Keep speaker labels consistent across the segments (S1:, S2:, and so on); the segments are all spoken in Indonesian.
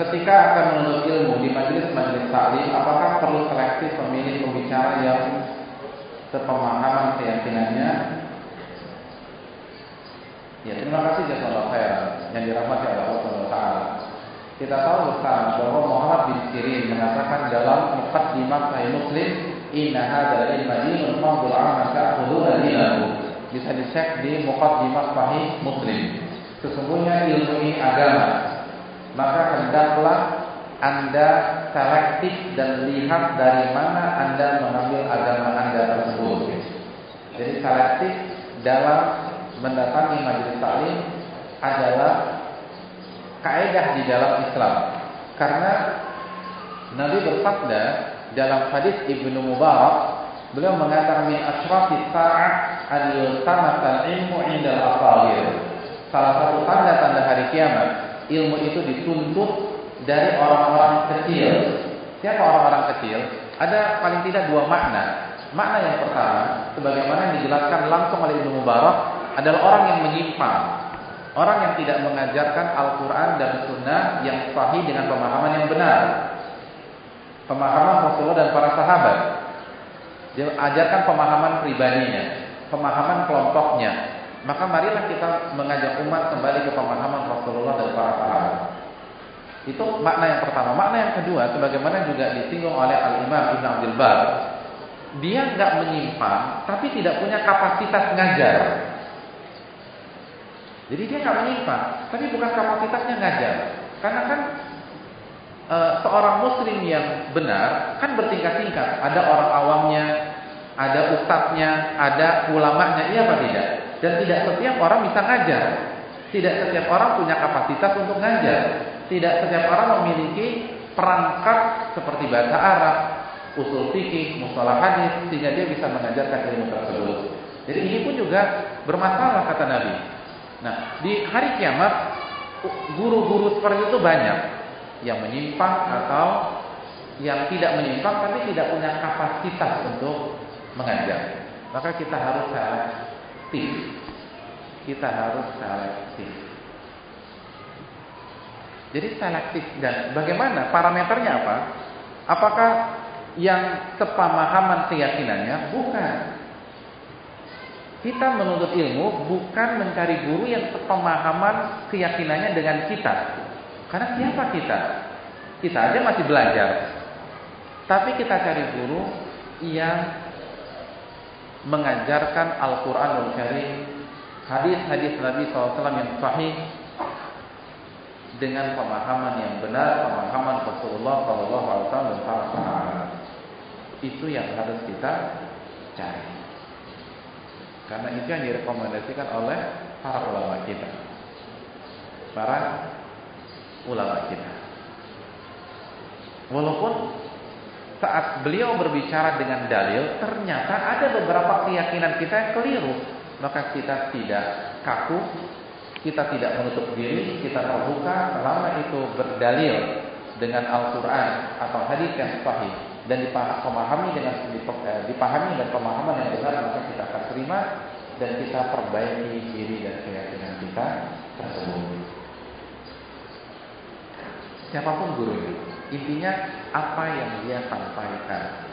S1: ketika akan menuntut ilmu di majelis-majelis taklim, apakah perlu selektif memilih pembicara yang sepemahaman keyakinannya? Ya, terima kasih jazakallahu khairan yang dirahmati Allah Taala. Kita tahu bersama bahwa Muhammad bin Sirin mengatakan dalam Muqaddimah Sahih Muslim, "Inna hadzal ilma dinun fadhul amma ta'khuduna dinahu." Bisa dicek di Muqaddimah Sahih Muslim. Sesungguhnya ilmu ini agama. Maka hendaklah Anda selektif dan lihat dari mana Anda mengambil agama Anda tersebut. Jadi selektif dalam mendatangi majelis taklim adalah kaidah di dalam Islam. Karena Nabi bersabda dalam hadis Ibnu Mubarak, beliau mengatakan min asyrati sa'ah an yultamasa ilmu indal afawir. Salah satu tanda-tanda hari kiamat, ilmu itu dituntut dari orang-orang kecil. Siapa orang-orang kecil? Ada paling tidak dua makna. Makna yang pertama, sebagaimana yang dijelaskan langsung oleh Ibnu Mubarak, adalah orang yang menyimpang Orang yang tidak mengajarkan Al-Quran dan Sunnah yang sahih dengan pemahaman yang benar. Pemahaman Rasulullah dan para sahabat. Dia ajarkan pemahaman pribadinya, pemahaman kelompoknya. Maka marilah kita mengajak umat kembali ke pemahaman Rasulullah dan para sahabat. Itu makna yang pertama. Makna yang kedua, sebagaimana juga disinggung oleh Al-Imam Ibn Abdul Bar, dia nggak menyimpang, tapi tidak punya kapasitas ngajar. Jadi dia nggak menyimpang, tapi bukan kapasitasnya ngajar. Karena kan e, seorang muslim yang benar kan bertingkat-tingkat. Ada orang awamnya, ada ustadznya, ada ulamanya, iya apa tidak? Dan tidak setiap orang bisa ngajar. Tidak setiap orang punya kapasitas untuk ngajar. Tidak setiap orang memiliki perangkat seperti bahasa Arab, usul fikih, mustalah hadis sehingga dia bisa mengajarkan ilmu tersebut. Jadi ini pun juga bermasalah kata Nabi. Nah, di hari kiamat guru-guru seperti itu banyak yang menyimpang atau yang tidak menyimpang tapi tidak punya kapasitas untuk mengajar. Maka kita harus selektif. Kita harus selektif. Jadi selektif dan bagaimana parameternya apa? Apakah yang sepamahaman keyakinannya? Bukan. Kita menuntut ilmu bukan mencari guru yang sepemahaman keyakinannya dengan kita. Karena siapa kita? Kita aja masih belajar. Tapi kita cari guru yang mengajarkan Al-Quranul Karim, hadis-hadis Nabi SAW yang sahih dengan pemahaman yang benar, pemahaman Rasulullah SAW dan para sahabat. Itu yang harus kita cari. Karena itu yang direkomendasikan oleh para ulama kita. Para ulama kita. Walaupun saat beliau berbicara dengan dalil, ternyata ada beberapa keyakinan kita yang keliru. Maka kita tidak kaku, kita tidak menutup diri, kita terbuka selama itu berdalil dengan Al-Quran atau hadis yang sahih dan dipahami dengan eh, dipahami dan pemahaman yang benar maka kita akan terima dan kita perbaiki diri dan keyakinan kita tersebut. Siapa pun guru itu, intinya apa yang dia sampaikan.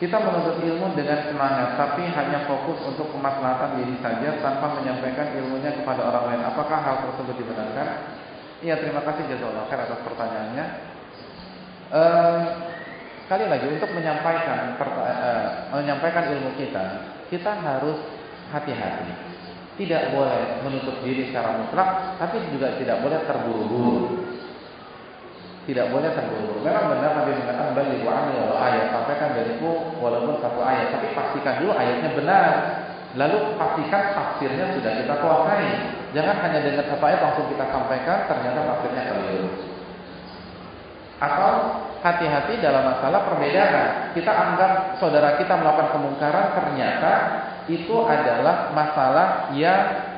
S1: Kita menuntut ilmu dengan semangat, tapi hanya fokus untuk kemaslahatan diri saja tanpa menyampaikan ilmunya kepada orang lain. Apakah hal tersebut dibenarkan? Iya, terima kasih jazakallah khair atas pertanyaannya. Uh, sekali lagi untuk menyampaikan uh, menyampaikan ilmu kita, kita harus hati-hati. Tidak boleh menutup diri secara mutlak, tapi juga tidak boleh terburu-buru. Tidak boleh terburu-buru. Memang benar Nabi mengatakan bagi wa ayat, sampaikan dariku walaupun satu ayat, tapi pastikan dulu ayatnya benar. Lalu pastikan tafsirnya sudah kita kuasai. Jangan hanya dengan satu ayat langsung kita sampaikan ternyata tafsirnya keliru. Atau hati-hati dalam masalah perbedaan. Kita anggap saudara kita melakukan kemungkaran ternyata itu adalah masalah yang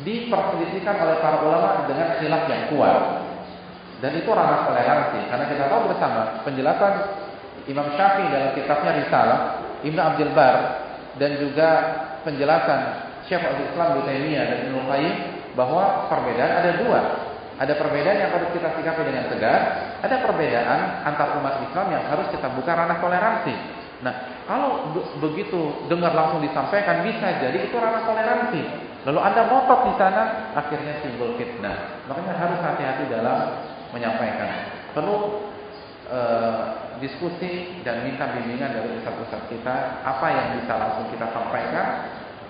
S1: diperselisihkan oleh para ulama dengan khilaf yang kuat. Dan itu ranah toleransi karena kita tahu bersama penjelasan Imam Syafi'i dalam kitabnya Risalah, Ibnu Abdul Bar dan juga penjelasan Syekh Al Islam Ibnu Taimiyah dan Ibnu Qayyim bahwa perbedaan ada dua. Ada perbedaan yang harus kita sikapi dengan tegas, ada perbedaan antar umat Islam yang harus kita buka ranah toleransi. Nah, kalau begitu dengar langsung disampaikan bisa jadi itu ranah toleransi. Lalu Anda ngotot di sana, akhirnya timbul fitnah. Makanya harus hati-hati dalam menyampaikan. Perlu uh, diskusi dan minta bimbingan dari ustaz-ustaz kita apa yang bisa langsung kita sampaikan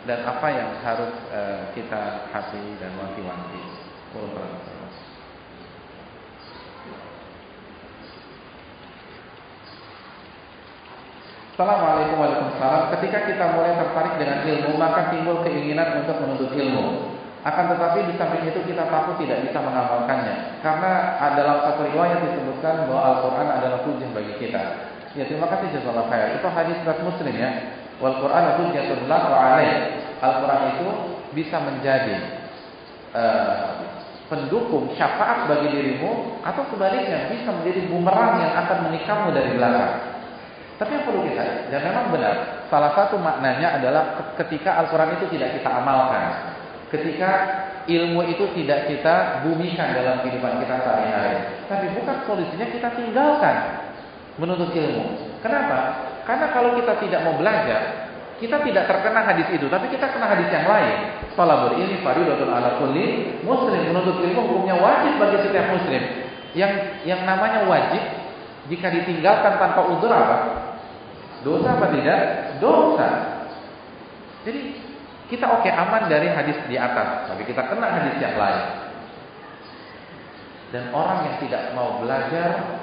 S1: dan apa yang harus uh, kita hati dan wanti-wanti. Assalamualaikum warahmatullahi wabarakatuh. Ketika kita mulai tertarik dengan ilmu, maka timbul keinginan untuk menuntut ilmu. Akan tetapi di samping itu kita takut tidak bisa mengamalkannya. Karena dalam satu riwayat disebutkan bahwa Al-Quran adalah hujah bagi kita. Ya terima kasih jazakallah khair. Itu hadis surat Muslim ya. Wal Quran hujjatun lak wa alaih. Al-Quran itu bisa menjadi uh, pendukung syafaat bagi dirimu atau sebaliknya bisa menjadi bumerang yang akan menikahmu dari belakang. Tapi yang perlu kita dan memang benar, salah satu maknanya adalah ketika Al-Quran itu tidak kita amalkan, ketika ilmu itu tidak kita bumikan dalam kehidupan kita sehari-hari. Tapi bukan solusinya kita tinggalkan menuntut ilmu. Kenapa? Karena kalau kita tidak mau belajar, kita tidak terkena hadis itu, tapi kita kena hadis yang lain. Talabul ini fardhu ala kulli muslim. Menuntut ilmu hukumnya wajib bagi setiap muslim. Yang yang namanya wajib jika ditinggalkan tanpa udzur apa? Dosa apa tidak? Dosa. Jadi kita oke okay, aman dari hadis di atas, tapi kita kena hadis yang lain. Dan orang yang tidak mau belajar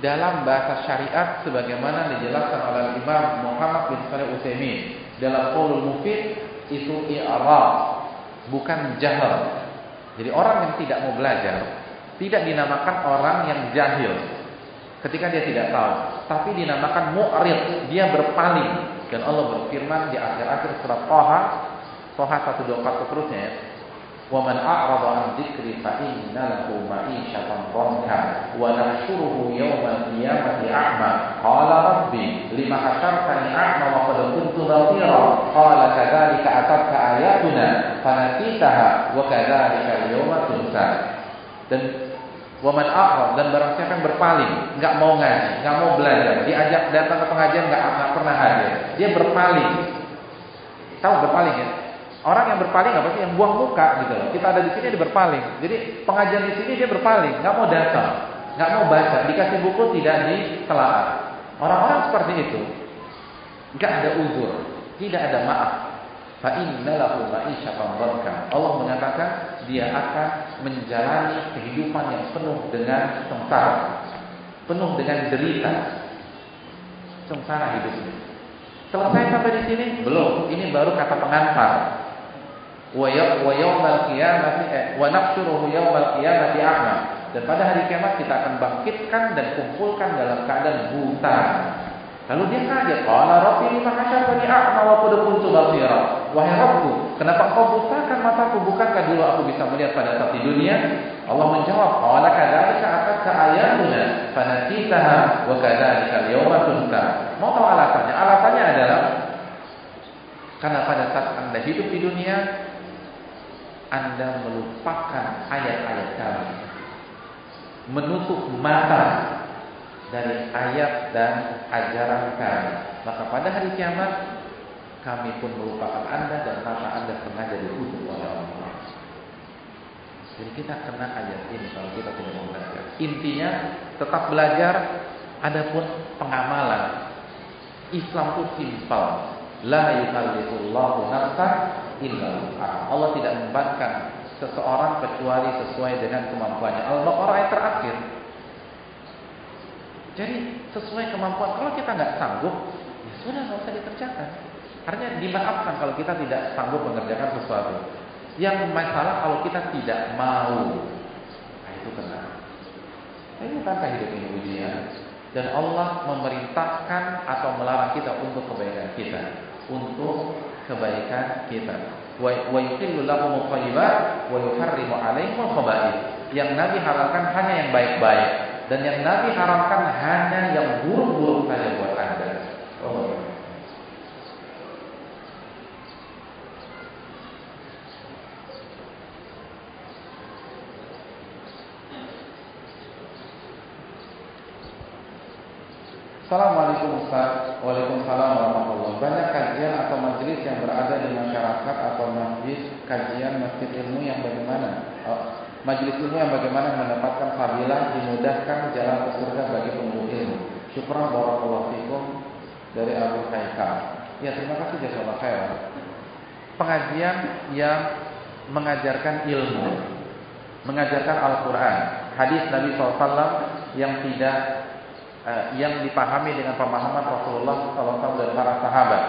S1: dalam bahasa syariat sebagaimana dijelaskan oleh Imam Muhammad bin Shalih Utsaimin dalam Qaulul Mufid itu i'rab bukan jahil. Jadi orang yang tidak mau belajar tidak dinamakan orang yang jahil ketika dia tidak tahu, tapi dinamakan mu'rid, dia berpaling. Dan Allah berfirman di akhir-akhir surat Thaha, Thaha 124 seterusnya ya. Wa man a'rada an dzikri fa inna lahu ma'isyatan dhanka wa nahsyuruhu yawmal qiyamati a'ma. Qala rabbi lima hasyartani a'ma wa qad kuntu basira. Qala kadzalika atatka ayatuna fanasitaha wa kadzalika al-yawma tunsa. Dan Waman akhir dan barang siapa yang berpaling, nggak mau ngaji, nggak mau belajar, diajak datang ke pengajian nggak pernah hadir, dia berpaling. Tahu berpaling ya? Orang yang berpaling apa sih? Yang buang muka gitu loh. Kita ada di sini dia berpaling. Jadi pengajian di sini dia berpaling, nggak mau datang, nggak mau baca, dikasih buku tidak ditelaah. Orang-orang seperti itu nggak ada uzur, tidak ada maaf. Fa innalahu ma'isyatan Allah menyatakan dia akan menjalani kehidupan yang penuh dengan sengsara, penuh dengan derita. Sengsara hidupnya. Selesai sampai di sini? Belum. Ini baru kata pengantar. Qiyamati eh. Dan pada hari kiamat kita akan bangkitkan dan kumpulkan dalam keadaan buta. Lalu dia kaget, "Qala rabbi lima hasyartani a'ma wa qad kuntu basira?" Wahai Rabbku, kenapa engkau butakan mataku? Bukankah dulu aku bisa melihat pada saat di dunia? Allah menjawab, "Qala kadzalika atatka ayatuna fanasitaha wa kadzalika al-yawma tunsa." Mau tahu alasannya? Alasannya adalah karena pada saat Anda hidup di dunia Anda melupakan ayat-ayat kami. Menutup mata dari ayat dan ajaran kami. Maka pada hari kiamat kami pun melupakan Anda dan mata Anda sengaja ditutup oleh Allah. Jadi kita kena ayat ini kalau kita tidak mau belajar. Intinya tetap belajar. Adapun pengamalan Islam itu simpel. La yukallifullahu nafsan illa Allah tidak membebankan seseorang kecuali sesuai dengan kemampuannya. Al-Baqarah ayat terakhir jadi sesuai kemampuan. Kalau kita nggak sanggup, ya sudah nggak usah dikerjakan. Artinya dimaafkan kalau kita tidak sanggup mengerjakan sesuatu. Yang masalah kalau kita tidak mau, nah itu kena. Nah, ini bukankah hidup ini ujian? Dan Allah memerintahkan atau melarang kita untuk kebaikan kita, untuk kebaikan kita. Wa thayyibat wa yuharrimu 'alaihim Yang Nabi halalkan hanya yang baik-baik dan yang Nabi haramkan hanya yang buruk-buruk saja buat Anda. Oh. Iya. Assalamualaikum Ustaz Waalaikumsalam warahmatullahi Banyak kajian atau majelis yang berada di masyarakat Atau masjid kajian masjid ilmu yang bagaimana oh Majelis ilmu yang bagaimana mendapatkan fadilah Dimudahkan jalan ke surga bagi penuntut ilmu. Syukur barakallahu fikum Dari Abu Haikal. Ya terima kasih jazakallahu khairan. Pengajian yang mengajarkan ilmu Mengajarkan Al-Quran. Hadis Nabi SAW yang tidak Eh, yang dipahami dengan pemahaman Rasulullah SAW dan para sahabat.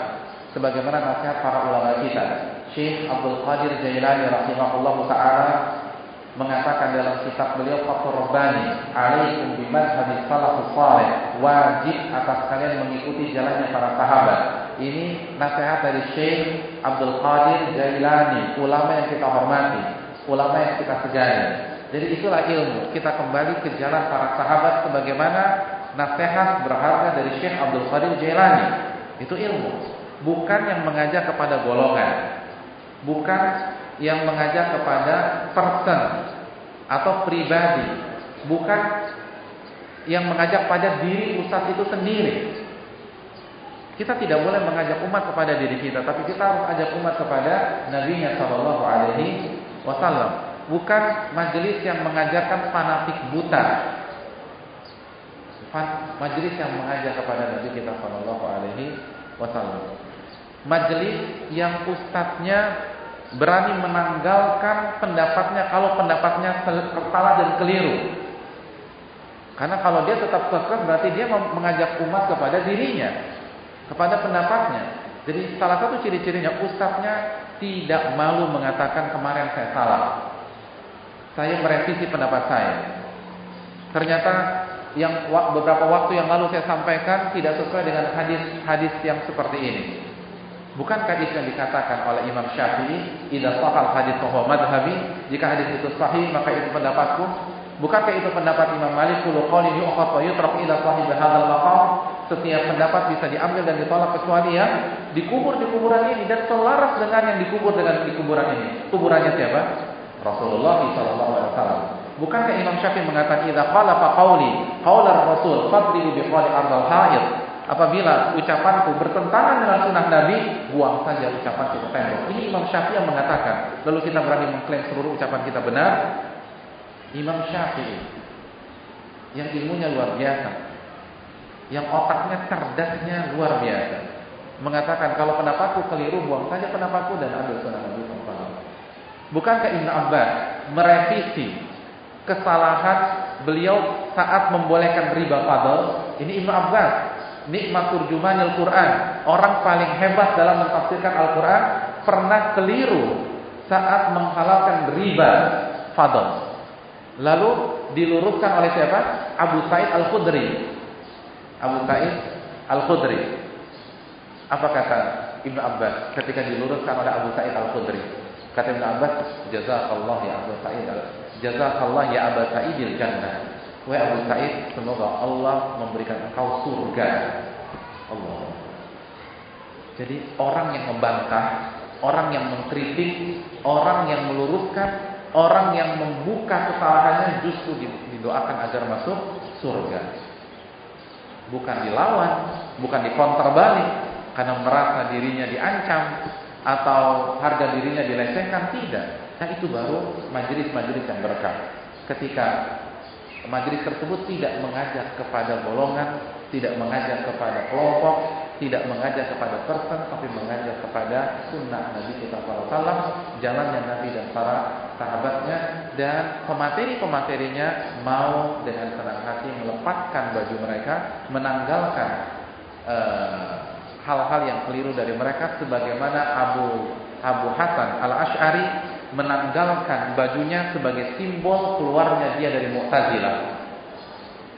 S1: Sebagaimana nasihat para ulama kita, Syekh Abdul Qadir Jailani rahimahullah taala mengatakan dalam kitab beliau Fathur Rabbani, "Alaikum bimadhhabi salafus salih." Wajib atas kalian mengikuti jalannya para sahabat. Ini nasihat dari Syekh Abdul Qadir Jailani, ulama yang kita hormati, ulama yang kita segani. Jadi itulah ilmu. Kita kembali ke jalan para sahabat sebagaimana nasihat berharga dari Syekh Abdul Qadir Jailani. Itu ilmu, bukan yang mengajak kepada golongan, bukan yang mengajak kepada person atau pribadi, bukan yang mengajak pada diri ustaz itu sendiri. Kita tidak boleh mengajak umat kepada diri kita, tapi kita harus ajak umat kepada Nabi Shallallahu Alaihi Wasallam. Bukan majelis yang mengajarkan fanatik buta, majelis yang mengajak kepada Nabi kita Shallallahu Alaihi Wasallam. Majelis yang ustadznya berani menanggalkan pendapatnya kalau pendapatnya salah dan keliru. Karena kalau dia tetap kekeh berarti dia mengajak umat kepada dirinya, kepada pendapatnya. Jadi salah satu ciri-cirinya ustadznya tidak malu mengatakan kemarin saya salah. Saya merevisi pendapat saya. Ternyata yang beberapa waktu yang lalu saya sampaikan tidak sesuai dengan hadis-hadis yang seperti ini. Bukankah itu yang dikatakan oleh Imam Syafi'i, "Idza sahal hadis fa madhhabi?" Jika hadis itu sahih, maka itu pendapatku. Bukankah itu pendapat Imam Malik, "Kullu qawlin yu'khadhu wa yutrak ila sahib hadzal maqam?" Setiap pendapat bisa diambil dan ditolak kecuali yang dikubur di kuburan ini dan selaras dengan yang dikubur dengan di kuburan ini. Kuburannya siapa? Rasulullah wasallam. Bukankah Imam Syafi'i mengatakan idza qala fa qaular Rasul fadribu bi qawli ardal haid. Apabila ucapanku bertentangan dengan sunnah Nabi, buang saja ucapan itu tembok. Ini Imam Syafi'i yang mengatakan. Lalu kita berani mengklaim seluruh ucapan kita benar? Imam Syafi'i yang ilmunya luar biasa, yang otaknya cerdasnya luar biasa, mengatakan kalau pendapatku keliru, buang saja pendapatku dan ambil sunnah Nabi Bukankah Ibn Abbas merevisi kesalahan beliau saat membolehkan riba fadl. Ini Ibnu Abbas, nikmat turjumanil Quran, orang paling hebat dalam mentafsirkan Al-Quran, pernah keliru saat menghalalkan riba fadl. Lalu diluruskan oleh siapa? Abu Said Al-Khudri. Abu Said Al-Khudri. Apa kata Ibnu Abbas ketika diluruskan oleh Abu Said Al-Khudri? Kata Ibnu Abbas, jazakallah ya Abu Said Jazakallah ya Abu Sa'idil jannah. Wahai Abu Sa'id, semoga Allah memberikan engkau surga. Allah. Jadi orang yang membantah, orang yang mengkritik, orang yang meluruskan, orang yang membuka kesalahannya justru didoakan agar masuk surga. Bukan dilawan, bukan dikonter balik karena merasa dirinya diancam atau harga dirinya dilecehkan, tidak. Nah itu baru majelis-majelis yang berkah. Ketika majelis tersebut tidak mengajak kepada golongan, tidak mengajak kepada kelompok, tidak mengajak kepada person, tapi mengajak kepada sunnah Nabi kita Sallallahu jalannya Nabi dan para sahabatnya, dan pemateri-pematerinya mau dengan senang hati melepaskan baju mereka, menanggalkan eh, hal-hal uh, yang keliru dari mereka, sebagaimana Abu Abu Hasan al Ashari menanggalkan bajunya sebagai simbol keluarnya dia dari Mu'tazilah.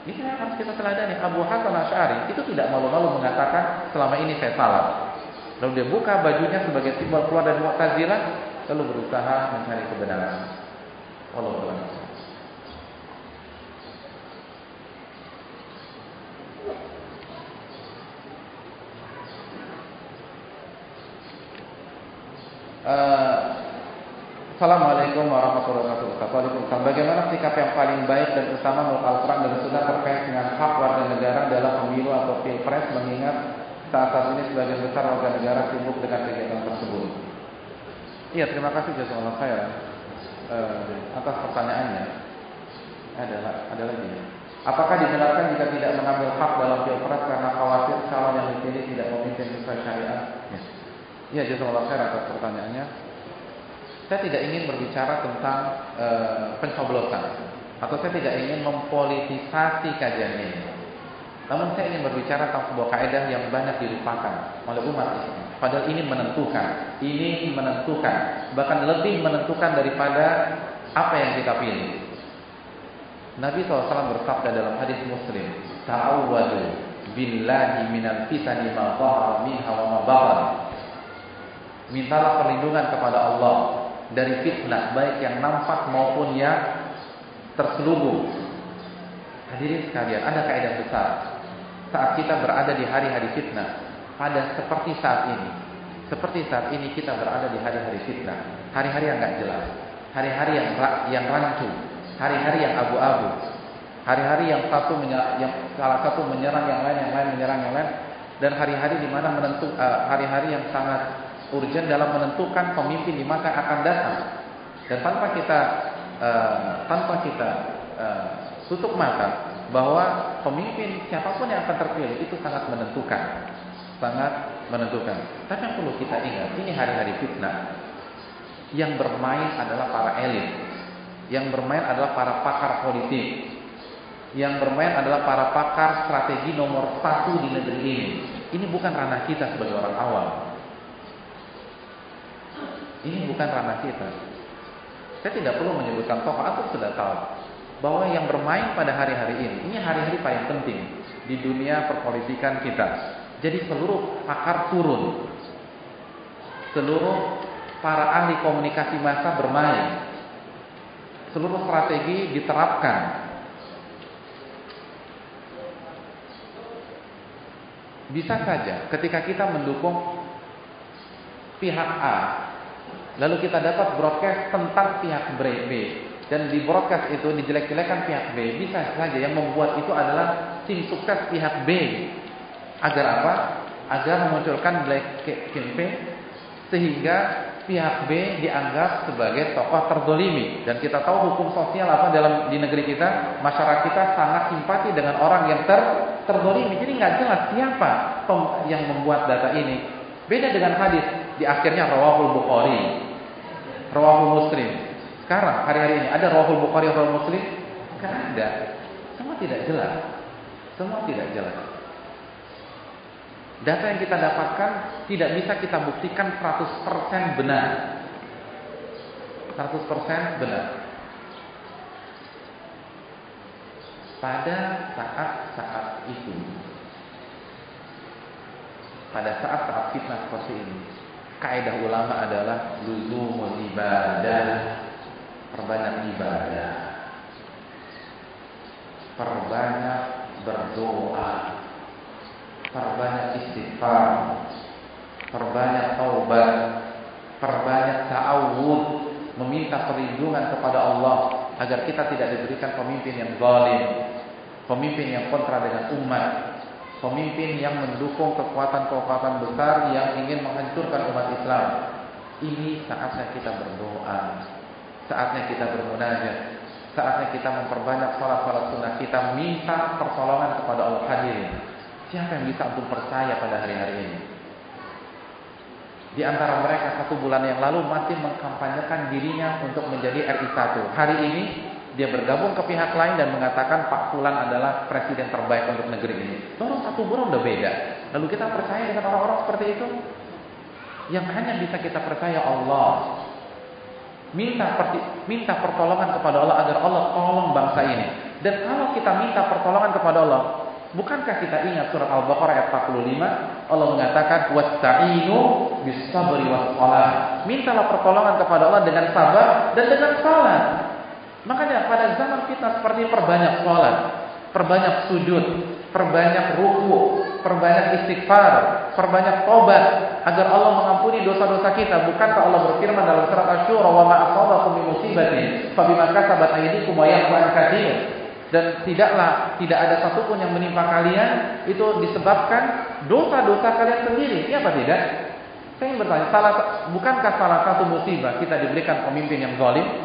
S1: Ini yang harus kita teladani. Abu Hasan Ash'ari itu tidak malu-malu mengatakan selama ini saya salah. Lalu dia buka bajunya sebagai simbol keluar dari Mu'tazilah, lalu berusaha mencari kebenaran. Allah Uh, Assalamualaikum warahmatullahi wabarakatuh. Bagaimana sikap yang paling baik dan utama menurut Al-Quran dan Sunnah terkait dengan hak warga negara dalam pemilu atau pilpres mengingat saat-saat ini sebagian besar warga negara sibuk dengan kegiatan tersebut. Iya, terima kasih jazakallahu khairan uh, atas pertanyaannya. Ada ada lagi. Apakah dibenarkan jika tidak mengambil hak dalam pilpres karena khawatir calon yang dipilih tidak memimpin sesuai syariat? Ya. Iya, jazakallahu khairan atas pertanyaannya. Saya tidak ingin berbicara tentang uh, pencoblosan atau saya tidak ingin mempolitisasi kajian ini. Namun saya ingin berbicara tentang sebuah kaidah yang banyak dilupakan oleh umat Islam. Padahal ini menentukan, ini menentukan, bahkan lebih menentukan daripada apa yang kita pilih. Nabi SAW bersabda dalam hadis Muslim, "Ta'awwadu billahi minal fitani ma dhahara minha wa ma batan." Mintalah perlindungan kepada Allah dari fitnah baik yang nampak maupun yang terselubung. Hadirin sekalian, ada kaidah besar. Saat kita berada di hari-hari fitnah, pada seperti saat ini, seperti saat ini kita berada di hari-hari fitnah, hari-hari yang nggak jelas, hari-hari yang yang rancu, hari-hari yang abu-abu, hari-hari yang satu menyerang, yang salah satu menyerang yang lain, yang lain menyerang yang lain, dan hari-hari di mana menentu eh, hari-hari yang sangat urgent dalam menentukan pemimpin di masa akan datang. Dan tanpa kita uh, tanpa kita uh, tutup mata, bahwa pemimpin siapa pun yang akan terpilih itu sangat menentukan, sangat menentukan. Tapi yang perlu kita ingat, ini hari-hari fitnah. Yang bermain adalah para elit, yang bermain adalah para pakar politik, yang bermain adalah para pakar strategi nomor satu di negeri ini. Ini bukan ranah kita sebagai orang awam. Ini bukan ranah kita. Saya tidak perlu menyebutkan tokoh, atau sudah tahu bahwa yang bermain pada hari-hari ini, ini hari-hari paling penting di dunia perpolitikan kita. Jadi seluruh pakar turun, seluruh para ahli komunikasi massa bermain, seluruh strategi diterapkan. Bisa saja ketika kita mendukung pihak A, lalu kita dapat broadcast tentang pihak B, dan di broadcast itu dijelek-jelekan pihak B bisa saja yang membuat itu adalah tim sukses pihak B. Agar apa? agar memunculkan black campaign sehingga pihak B dianggap sebagai tokoh terdolimi. Dan kita tahu hukum sosial apa dalam di negeri kita masyarakat kita sangat simpati dengan orang yang ter terdolimi. Jadi nggak jelas siapa yang membuat data ini. Beda dengan hadis di akhirnya rawahul bukhari rawahul muslim sekarang hari-hari ini ada Rawahul Bukhari atau Muslim? Enggak ada. Semua tidak jelas. Semua tidak jelas. Data yang kita dapatkan tidak bisa kita buktikan 100% benar. 100% benar. Pada saat-saat itu pada saat-saat fitnah seperti ini kaidah ulama adalah luzumul ibadah. Perbanyak ibadah, perbanyak berdoa, perbanyak istighfar, perbanyak taubat, perbanyak ta'awud, meminta perlindungan kepada Allah agar kita tidak diberikan pemimpin yang zalim, pemimpin yang kontra dengan umat, pemimpin yang mendukung kekuatan-kekuatan besar yang ingin menghancurkan umat Islam. Ini saatnya kita berdoa, Saatnya kita bermunajat. Saatnya kita memperbanyak salat-salat sunnah kita minta pertolongan kepada Allah hadirin. Siapa yang bisa untuk percaya pada hari-hari ini? Di antara mereka satu bulan yang lalu masih mengkampanyekan dirinya untuk menjadi RI1. Hari ini dia bergabung ke pihak lain dan mengatakan Pak Fulan adalah presiden terbaik untuk negeri ini. Orang satu bulan udah beda. Lalu kita percaya dengan orang-orang seperti itu? Yang hanya bisa kita percaya Allah Minta minta pertolongan kepada Allah agar Allah tolong bangsa ini. Dan kalau kita minta pertolongan kepada Allah, bukankah kita ingat surat Al-Baqarah ayat 45? Allah mengatakan wasta'inu bis-sabri was Mintalah pertolongan kepada Allah dengan sabar dan dengan salat. Makanya pada zaman kita seperti perbanyak salat, perbanyak sujud, perbanyak ruku, perbanyak istighfar, perbanyak tobat agar Allah mengampuni dosa-dosa kita. Bukankah Allah berfirman dalam surat Asy-Syura, "Wa ma asabakum min musibatin fa bima kasabat aydikum wa an katsir." dan tidaklah tidak ada satupun yang menimpa kalian itu disebabkan dosa-dosa kalian sendiri. Iya apa tidak? Saya ingin bertanya, salah, bukankah salah satu musibah kita diberikan pemimpin yang zalim?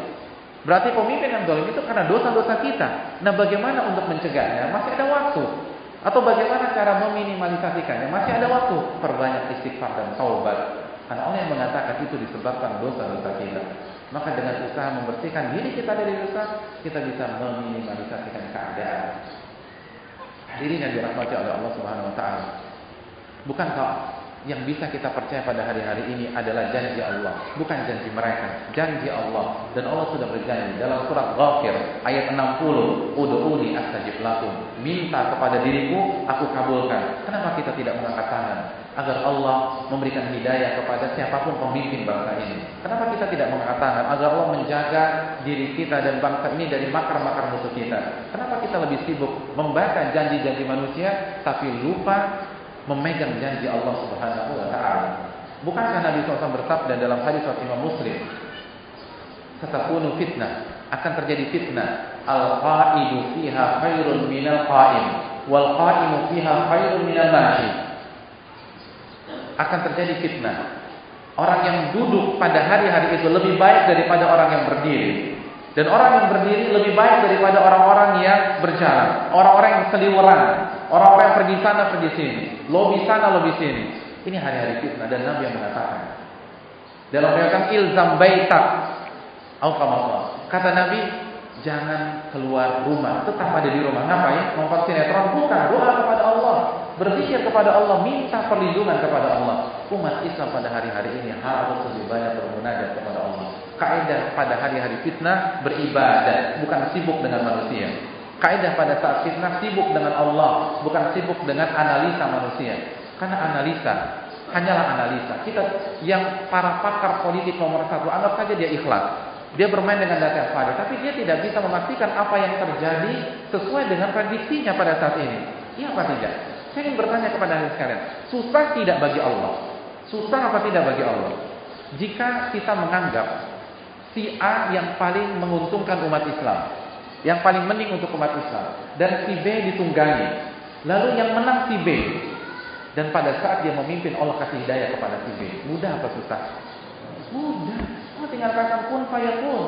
S1: Berarti pemimpin yang zalim itu karena dosa-dosa kita. Nah, bagaimana untuk mencegahnya? Masih ada waktu. Atau bagaimana cara meminimalisasikannya? Masih ada waktu. Perbanyak istighfar dan taubat. Karena Allah yang mengatakan itu disebabkan dosa-dosa kita. Maka dengan usaha membersihkan diri kita dari dosa, kita bisa meminimalisasikan keadaan. Hadirin yang dirahmati oleh Allah Subhanahu wa taala. Bukankah yang bisa kita percaya pada hari-hari ini adalah janji Allah, bukan janji mereka, janji Allah. Dan Allah sudah berjanji dalam surat Ghafir ayat 60, "Ud'uni astajib lakum." Minta kepada diriku, aku kabulkan. Kenapa kita tidak mengangkat tangan agar Allah memberikan hidayah kepada siapa pun pemimpin bangsa ini? Kenapa kita tidak mengangkat tangan agar Allah menjaga diri kita dan bangsa ini dari makar-makar musuh kita? Kenapa kita lebih sibuk membaca janji-janji manusia tapi lupa memegang janji Allah Subhanahu wa taala. Bukankah Nabi SAW bersabda dalam hadis Imam Muslim, "Satakunu fitnah, akan terjadi fitnah. Al-qa'idu fiha khairun minal qa'im, wal qa'imu fiha khairun minal mashi." Akan terjadi fitnah. Orang yang duduk pada hari-hari itu lebih baik daripada orang yang berdiri. Dan orang yang berdiri lebih baik daripada orang-orang yang berjalan. Orang-orang yang seliweran. Orang-orang yang pergi sana, pergi sini. Lobi sana, lobi sini. Ini hari-hari fitnah. Dan Nabi yang mengatakan. Dalam riwayat ilzam baitak. Kata Nabi, jangan keluar rumah. Tetap ada di rumah. Ngapain? Nonton sinetron? Bukan. Doa kepada Allah. Berzikir kepada Allah. Minta perlindungan kepada Allah. Umat Islam pada hari-hari ini harus lebih banyak bermunajat kepada Allah kaidah pada hari-hari fitnah beribadah, bukan sibuk dengan manusia. Kaidah pada saat fitnah sibuk dengan Allah, bukan sibuk dengan analisa manusia. Karena analisa hanyalah analisa. Kita yang para pakar politik nomor satu anggap saja dia ikhlas. Dia bermain dengan data yang valid, tapi dia tidak bisa memastikan apa yang terjadi sesuai dengan prediksinya pada saat ini. Iya apa tidak? Saya ingin bertanya kepada anda sekalian, susah tidak bagi Allah? Susah apa tidak bagi Allah? Jika kita menganggap si A yang paling menguntungkan umat Islam, yang paling mending untuk umat Islam, dan si B ditunggangi. Lalu yang menang si B. Dan pada saat dia memimpin Allah kasih hidayah kepada si B. Mudah apa susah? Mudah. Oh, tinggal katakan pun pun.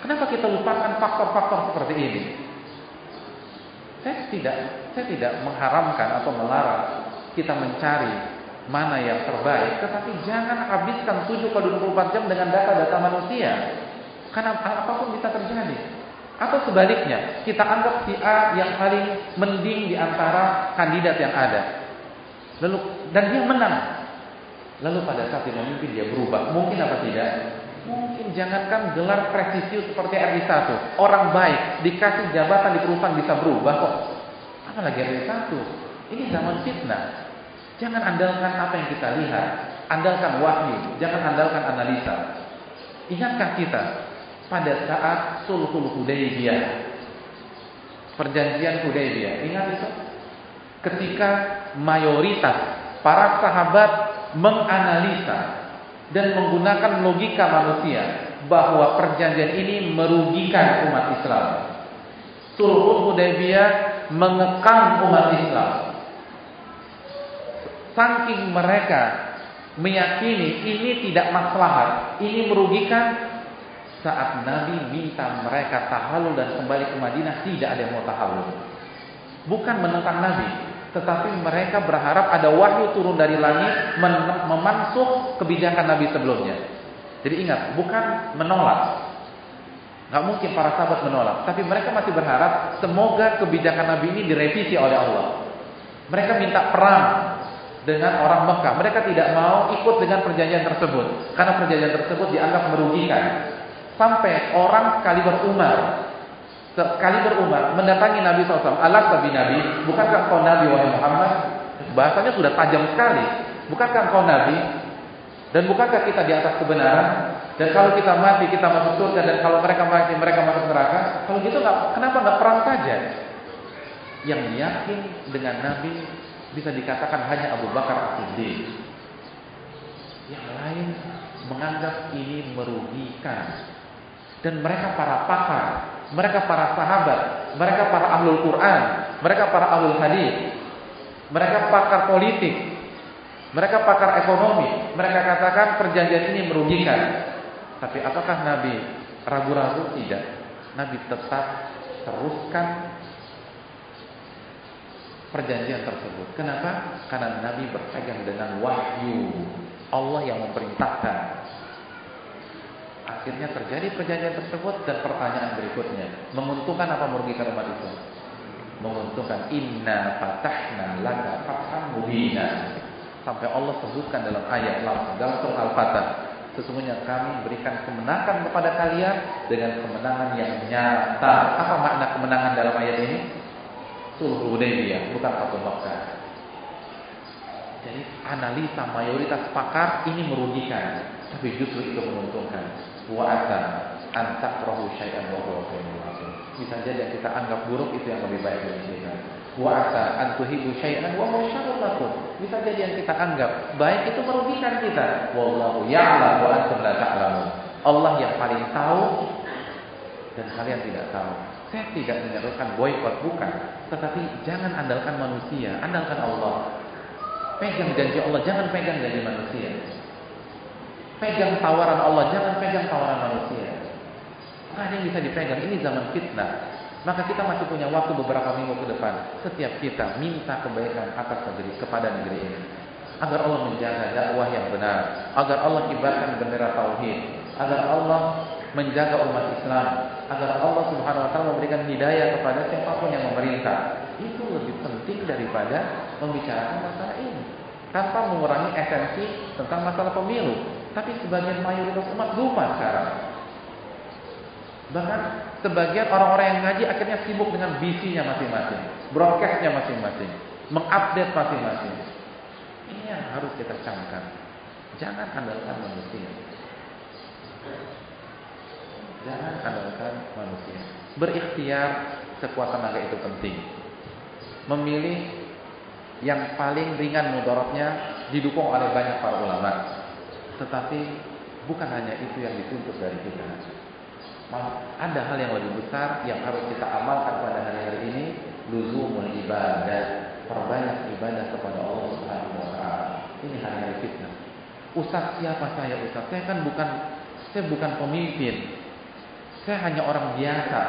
S1: Kenapa kita lupakan faktor-faktor seperti ini? Saya tidak, saya tidak mengharamkan atau melarang kita mencari mana yang terbaik, tetapi jangan habiskan 7 ke 24 jam dengan data-data manusia. Karena apa pun bisa terjadi. Atau sebaliknya, kita anggap si A yang paling mending di antara kandidat yang ada. Lalu dan dia menang. Lalu pada saat dia memimpin dia berubah. Mungkin apa tidak? Mungkin jangankan gelar presisius seperti RI 1. Orang baik dikasih jabatan di perusahaan bisa berubah kok. Apalagi RI 1. Ini zaman fitnah. Jangan andalkan apa yang kita lihat, andalkan wahyu, jangan andalkan analisa. Ingatkah kita pada saat sulhul Hudaybiyah, perjanjian Hudaybiyah, ingat itu? Ketika mayoritas para sahabat menganalisa dan menggunakan logika manusia bahwa perjanjian ini merugikan umat Islam. Sulhul Hudaybiyah mengekang umat Islam Saking mereka meyakini ini tidak maslahat, ini merugikan saat Nabi minta mereka tahalul dan kembali ke Madinah tidak ada yang mau tahalul. Bukan menentang Nabi, tetapi mereka berharap ada wahyu turun dari langit memansuh kebijakan Nabi sebelumnya. Jadi ingat, bukan menolak. Gak mungkin para sahabat menolak, tapi mereka masih berharap semoga kebijakan Nabi ini direvisi oleh Allah. Mereka minta perang, dengan orang Mekah. Mereka tidak mau ikut dengan perjanjian tersebut karena perjanjian tersebut dianggap merugikan. Sampai orang sekali berumar, sekali berumar mendatangi Nabi SAW. Allah Nabi Nabi, bukankah kau Nabi wahai Muhammad? Bahasanya sudah tajam sekali. Bukankah kau Nabi? Dan bukankah kita di atas kebenaran? Dan kalau kita mati kita masuk surga dan kalau mereka mati mereka masuk neraka. Kalau gitu nggak, kenapa nggak perang saja? Yang yakin dengan Nabi bisa dikatakan hanya Abu Bakar As-Siddiq. Yang lain menganggap ini merugikan. Dan mereka para pakar mereka para sahabat, mereka para ahlul Quran, mereka para ahlul hadis, mereka pakar politik, mereka pakar ekonomi. Mereka katakan perjanjian ini merugikan. Tapi apakah Nabi ragu-ragu? Tidak. Nabi tetap teruskan perjanjian tersebut. Kenapa? Karena Nabi berpegang dengan wahyu. Allah yang memerintahkan. Akhirnya terjadi perjanjian tersebut dan pertanyaan berikutnya, menguntungkan apa merugikan umat itu? Menguntungkan. Inna fatahna laka fathan mubina. Sampai Allah sebutkan dalam ayat langsung dalam surah Al-Fatah. Sesungguhnya kami berikan kemenangan kepada kalian dengan kemenangan yang nyata. Apa makna kemenangan dalam ayat ini? Sulh Hudaybiyah, bukan Fatul Makkah. Jadi analisa mayoritas pakar ini merugikan, tapi justru itu menguntungkan. Wa ata antak rohu syai'an wa Bisa jadi yang kita anggap buruk itu yang lebih baik dari kita. Wa ata antuhibu syai'an wa lakum. Bisa jadi yang kita anggap baik itu merugikan kita. Wallahu ya'lam wa antum la. Allah yang paling tahu dan kalian tidak tahu. Saya tidak menyerukan boykot bukan, tetapi jangan andalkan manusia, andalkan Allah. Pegang janji Allah, jangan pegang janji manusia. Pegang tawaran Allah, jangan pegang tawaran manusia. Nah, yang bisa dipegang, ini zaman fitnah. Maka kita masih punya waktu beberapa minggu ke depan. Setiap kita minta kebaikan atas negeri kepada negeri ini. Agar Allah menjaga dakwah yang benar, agar Allah kibarkan bendera tauhid, agar Allah menjaga umat Islam agar Allah Subhanahu wa taala memberikan hidayah kepada siapa pun yang memerintah. Itu lebih penting daripada membicarakan masalah ini. Tanpa mengurangi esensi tentang masalah pemilu, tapi sebagian mayoritas umat lupa sekarang. Bahkan sebagian orang-orang yang ngaji akhirnya sibuk dengan visinya masing-masing, broadcastnya masing-masing, mengupdate masing-masing. Ini yang harus kita camkan. Jangan andalkan manusia. Jangan andalkan manusia. Berikhtiar sekuat tenaga itu penting. Memilih yang paling ringan mudaratnya didukung oleh banyak para ulama. Tetapi bukan hanya itu yang dituntut dari kita. Ada hal yang lebih besar yang harus kita amalkan pada hari-hari ini, luzumul ibadah, perbanyak ibadah kepada Allah Subhanahu wa taala. Ini hari-hari fitnah. Ustaz siapa saya Ustaz? Saya kan bukan saya bukan pemimpin. Saya hanya orang biasa.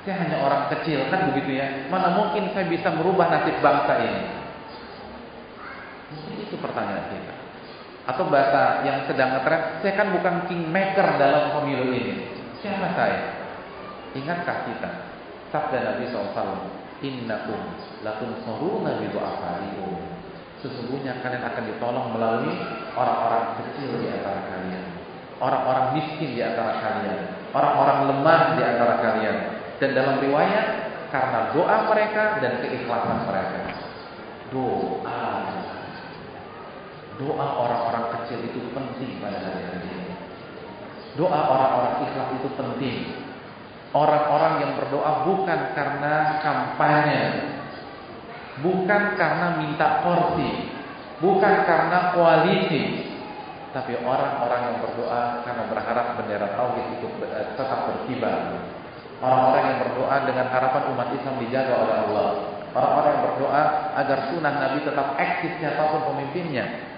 S1: Saya hanya orang kecil, kan begitu ya? Mana mungkin saya bisa merubah nasib bangsa ini? Itu pertanyaan kita. Atau bahasa yang sedang ngetren, saya kan bukan kingmaker dalam pemilu ini. Siapa saya? Ingatkah kita? Sabda Nabi SAW, Innakum lakum soruna bidu afarikum. Sesungguhnya kalian akan ditolong melalui orang-orang kecil di antara kalian. Orang-orang miskin di antara kalian orang-orang lemah di antara kalian. Dan dalam riwayat karena doa mereka dan keikhlasan mereka. Doa. Doa orang-orang kecil itu penting pada hari-hari ini. Doa orang-orang ikhlas itu penting. Orang-orang yang berdoa bukan karena kampanye, bukan karena minta porsi, bukan karena koalisi, tapi orang-orang yang berdoa karena berharap bendera tauhid itu eh, tetap berkibar. Orang-orang yang berdoa dengan harapan umat Islam dijaga oleh Allah. Orang-orang yang berdoa agar sunnah Nabi tetap eksis siapa pun pemimpinnya.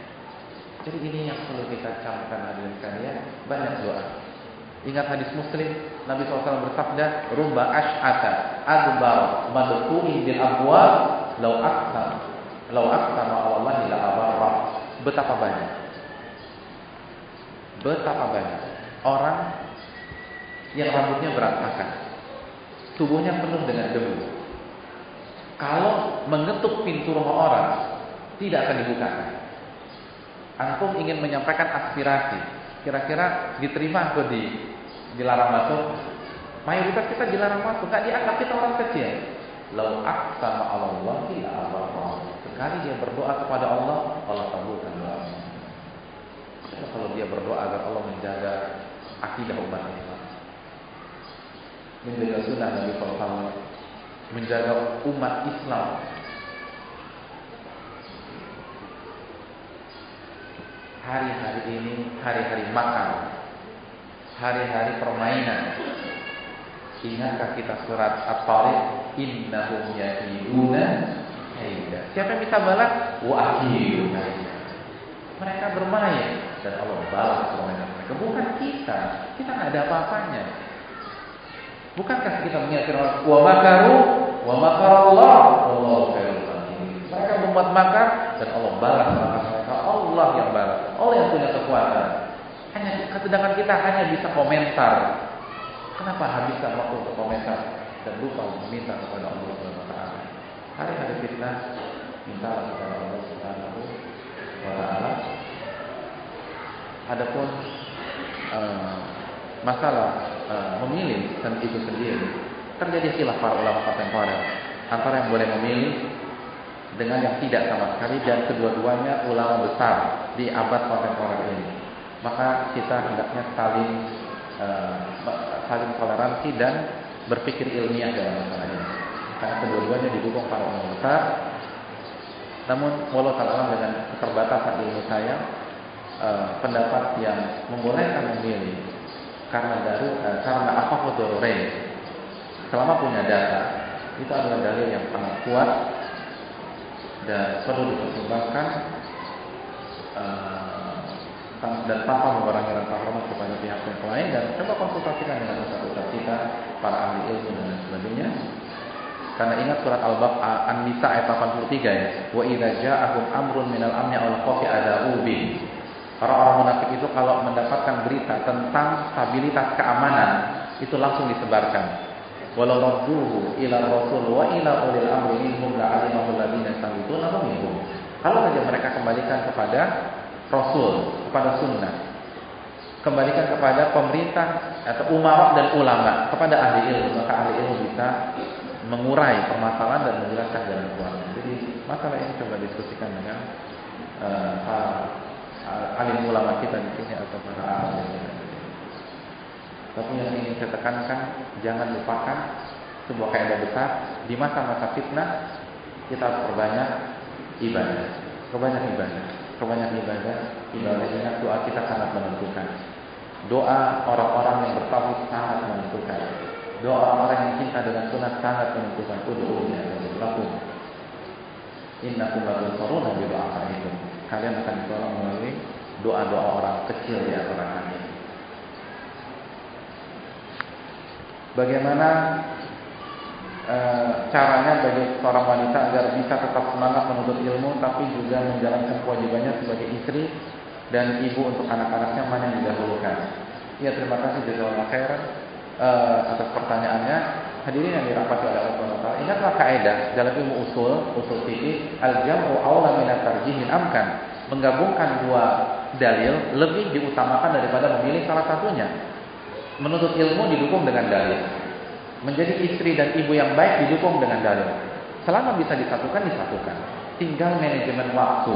S1: Jadi ini yang perlu kita camkan hadirin sekalian. Banyak doa. Ingat hadis Muslim, Nabi SAW bersabda, "Rumba ash'ata adbar madkuin bil abwa law aqsam law aqsama Allah la abarra." Betapa banyak Betapa banyak orang yang rambutnya berantakan, tubuhnya penuh dengan debu. Kalau mengetuk pintu rumah orang, tidak akan dibukakan. Antum ingin menyampaikan aspirasi, kira-kira diterima atau di, dilarang masuk? Mayoritas kita dilarang masuk, nggak dianggap kita orang kecil. Lau sama Allah Allah. Sekali dia berdoa kepada Allah, Allah kabulkan doanya. Kalau dia berdoa agar Allah menjaga akidah umat Islam, menjaga sunnah Nabi SAW, menjaga umat Islam. Hari-hari ini hari-hari makan, hari-hari permainan, Ingatkah kita surat At-Tariq innahum yakiduna kaida. Siapa yang bisa balas? Wa akidu Mereka bermain dan Allah balas permainan mereka. Bukan kita. Kita nggak ada apa-apanya. Bukankah kita mengingatkan orang wa makaru wa makarallah khairul Mereka membuat makar dan Allah balas. Allah yang balas. Allah yang punya kekuatan. Hanya sedangkan kita hanya bisa komentar. Kenapa habiskan waktu untuk komentar dan lupa meminta kepada Allah Subhanahu wa taala? Hari ada fitnah, minta kepada Allah Subhanahu wa taala. Adapun uh, masalah uh, memilih dan itu sendiri terjadi khilaf para ulama kontemporer antara yang boleh memilih dengan yang tidak sama sekali dan kedua-duanya ulama besar di abad kontemporer ini. Maka kita hendaknya saling uh, saling toleransi dan berpikir ilmiah dalam masalah ini. Karena kedua-duanya didukung para ulama besar. Namun walau ta'ala dengan keterbatasan ilmu saya, uh, pendapat yang membolehkan memilih karena daru uh, karena apa hudurain selama punya data itu adalah dalil yang sangat kuat dan perlu dipertimbangkan uh, dan tanpa mengurangi rasa hormat kepada pihak yang lain dan coba konsultasikan dengan ustaz-ustaz kita para ahli ilmu dan sebagainya karena ingat surat Al-Baqarah An-Nisa ayat 83 ya. Wa idza ja'ahum amrun minal amni aw al-khawfi ada'u bi. Orang-orang munafik itu kalau mendapatkan berita tentang stabilitas keamanan itu langsung disebarkan. Walau radduhu ila rasul wa ila ulil amri minhum la'alimahu alladziina yastanbitunahu minhum. Kalau saja mereka kembalikan kepada Rasul, kepada sunnah, kembalikan kepada pemerintah atau umarok dan ulama, kepada ahli ilmu, maka ahli ilmu bisa mengurai permasalahan dan menjelaskan jalan keluarnya. Jadi masalah ini coba diskusikan dengan uh, alim ulama kita di sini atau para alim. Tapi yang ingin saya tekankan, jangan lupakan sebuah kaidah besar di masa-masa fitnah kita harus perbanyak ibadah, perbanyak ibadah, perbanyak ibadah. Ibadah ingat doa kita sangat menentukan. Doa orang-orang yang bertauhid sangat menentukan. Doa orang-orang yang cinta dengan sunnah sangat menentukan udhunya lakum. Innakum latunsuruna bi itu. Kalian akan ditolong melalui doa-doa orang kecil di antara kalian. Bagaimana e, caranya bagi seorang wanita agar bisa tetap semangat menuntut ilmu tapi juga menjalankan kewajibannya sebagai istri dan ibu untuk anak-anaknya mana yang didahulukan? Ya terima kasih jazakallahu khairan uh, atas pertanyaannya. Hadirin yang dirahmati oleh Allah Subhanahu ingatlah kaidah dalam ilmu usul, usul fikih, al-jam'u aula min tarjihin amkan. Menggabungkan dua dalil lebih diutamakan daripada memilih salah satunya. Menuntut ilmu didukung dengan dalil. Menjadi istri dan ibu yang baik didukung dengan dalil. Selama bisa disatukan, disatukan. Tinggal manajemen waktu.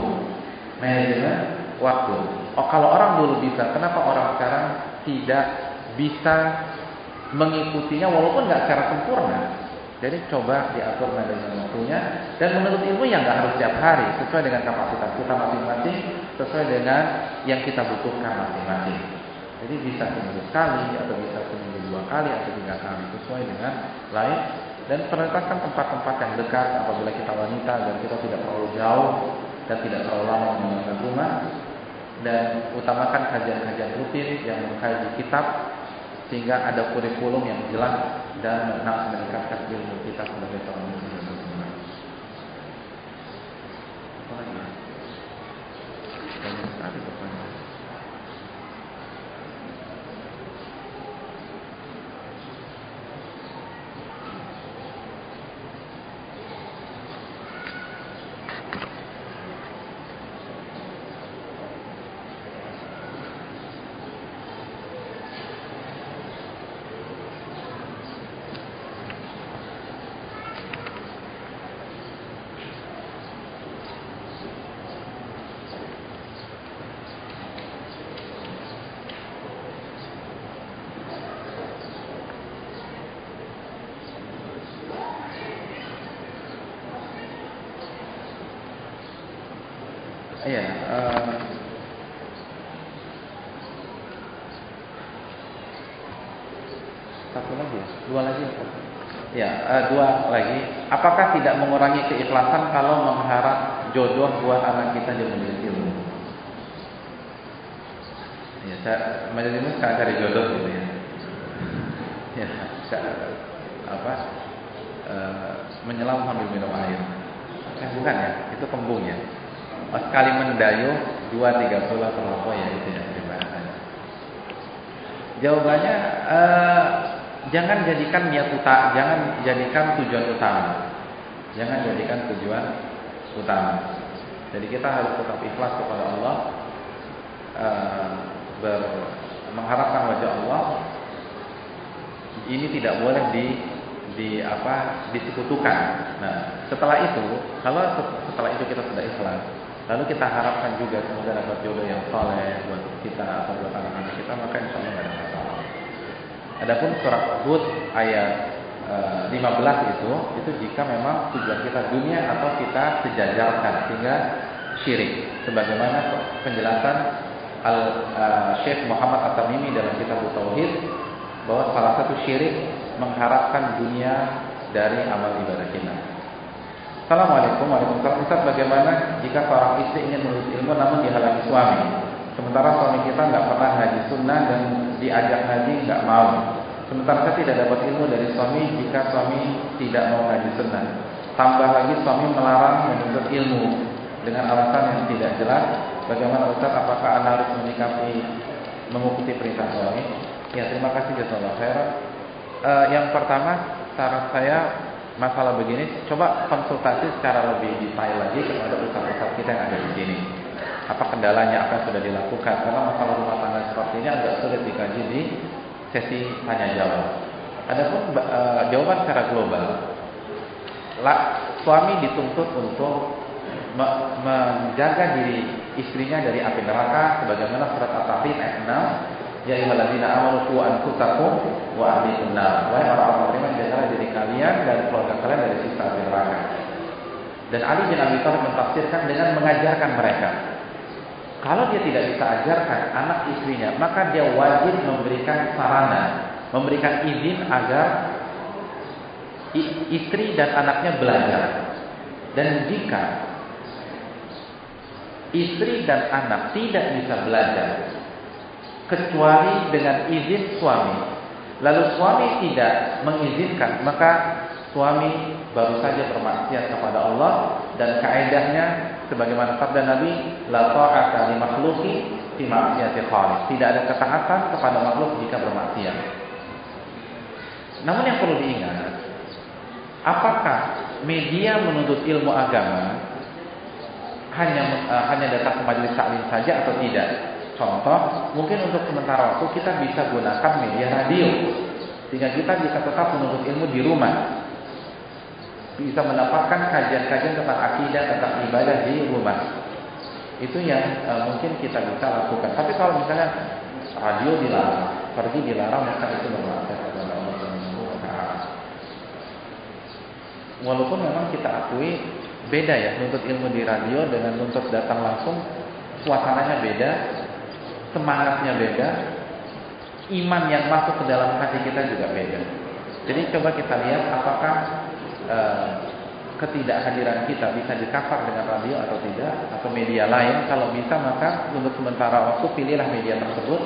S1: Manajemen waktu. Oh, kalau orang dulu bisa, kenapa orang sekarang tidak bisa mengikutinya walaupun nggak secara sempurna. Jadi coba diatur manajemen waktunya dan menuntut ilmu yang nggak harus setiap hari sesuai dengan kapasitas kita masing-masing, sesuai dengan yang kita butuhkan masing-masing. Jadi bisa seminggu sekali atau bisa seminggu dua kali atau tiga kali sesuai dengan lain. Dan prioritaskan tempat-tempat yang dekat apabila kita wanita agar kita tidak terlalu jauh dan tidak terlalu lama meninggalkan rumah. Dan utamakan kajian-kajian rutin yang mengkaji kitab sehingga ada kurikulum yang jelas dan meningkatkan ilmu kita sebagai seorang muslim dan? Banyak sekali Iya. Eh, Satu lagi, ya? dua lagi. Ya, uh, dua lagi. Apakah tidak mengurangi keikhlasan kalau mengharap jodoh buat anak kita di majelis ilmu? Ya, saya majelis ilmu sekarang cari jodoh gitu ya. Ya, saya, apa? Uh, menyelam sambil minum air. Eh, bukan ya, itu kembung ya. Sekali mendayung dua tiga puluh terlampau ya itu ya bahasanya. Jawabannya uh, jangan jadikan niat utama, jangan jadikan tujuan utama. Jangan jadikan tujuan utama. Jadi kita harus tetap ikhlas kepada Allah, uh, ber, mengharapkan wajah Allah. Ini tidak boleh di di apa disekutukan. Nah, setelah itu, kalau setelah itu kita sudah ikhlas, lalu kita harapkan juga semoga dapat jodoh yang soleh buat kita atau buat anak-anak kita, maka insya Allah tidak ada masalah. Adapun surat Hud ayat e, 15 itu itu jika memang tujuan kita dunia atau kita sejajarkan sehingga syirik sebagaimana penjelasan Al uh, Syekh Muhammad At-Tamimi dalam kitab Tauhid bahwa salah satu syirik mengharapkan dunia dari amal ibadah kita. Assalamualaikum warahmatullahi wabarakatuh. bagaimana jika seorang istri ingin menulis ilmu namun dihalangi suami? Sementara suami kita nggak pernah ngaji sunnah dan diajak ngaji nggak mau. Sementara saya tidak dapat ilmu dari suami jika suami tidak mau ngaji sunnah. Tambah lagi suami melarang menuntut ilmu dengan alasan yang tidak jelas. Bagaimana Ustaz? Apakah anda harus menyikapi mengikuti perintah suami? Ya terima kasih jazakallah khairan. Uh, yang pertama saran saya masalah begini, coba konsultasi secara lebih detail lagi kepada ustaz-ustaz kita yang ada di sini apa kendalanya, apa yang sudah dilakukan. Karena masalah rumah tangga seperti ini agak sulit dikaji di sesi tanya jawab. Adapun e, jawaban secara global, la, suami dituntut untuk me, menjaga diri istrinya dari api neraka sebagaimana surat At-Tahrim ayat 6 Ya ayyuhalladzina amanu qu anfusakum wa ahlikum nar. Wahai orang-orang beriman jagalah diri kalian dan keluarga kalian dari siksa api neraka. Dan Ali bin Abi Thalib mentafsirkan dengan mengajarkan mereka kalau dia tidak bisa ajarkan anak istrinya, maka dia wajib memberikan sarana, memberikan izin agar istri dan anaknya belajar. Dan jika istri dan anak tidak bisa belajar kecuali dengan izin suami, lalu suami tidak mengizinkan, maka suami baru saja bermaksiat kepada Allah dan kaedahnya sebagaimana sabda Nabi la ta'ata li makhluqi fi ma'siyati khaliq. Tidak ada ketaatan kepada makhluk jika bermaksiat. Namun yang perlu diingat, apakah media menuntut ilmu agama hanya uh, hanya datang ke majelis taklim saja atau tidak? Contoh, mungkin untuk sementara waktu kita bisa gunakan media radio sehingga kita bisa tetap menuntut ilmu di rumah bisa mendapatkan kajian-kajian tentang akidah, tentang ibadah di rumah. Itu yang e, mungkin kita bisa lakukan. Tapi kalau misalnya radio dilarang, pergi dilarang, maka itu bermaksud kepada Allah Subhanahu Walaupun memang kita akui beda ya, nuntut ilmu di radio dengan nuntut datang langsung, suasananya beda, semangatnya beda, iman yang masuk ke dalam hati kita juga beda. Jadi coba kita lihat apakah Eh, ketidakhadiran kita bisa dikafar dengan radio atau tidak atau media lain. Kalau bisa maka untuk sementara waktu pilihlah media tersebut.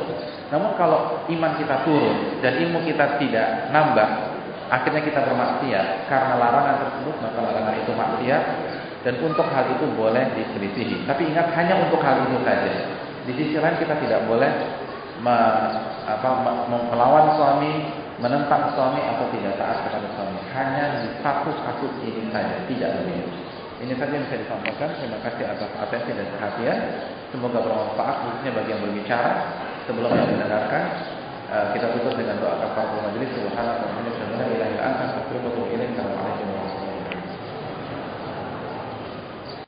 S1: Namun kalau iman kita turun dan ilmu kita tidak nambah akhirnya kita bermaksiat. Karena larangan tersebut maka larangan itu maksiat. Dan untuk hal itu boleh diselisihi. Tapi ingat hanya untuk hal itu saja di sisi lain kita tidak boleh me, apa, melawan suami menentang suami atau tidak taat kepada suami. Hanya di satu kasus ini saja, tidak lebih. Ini saja yang bisa disampaikan. Terima kasih atas atensi dan perhatian. Semoga bermanfaat khususnya bagi yang berbicara. Sebelum yang mendengarkan, eh, kita tutup dengan doa kafaratul majelis. Subhanallah wa bihamdihi, la ilaha illa anta, wa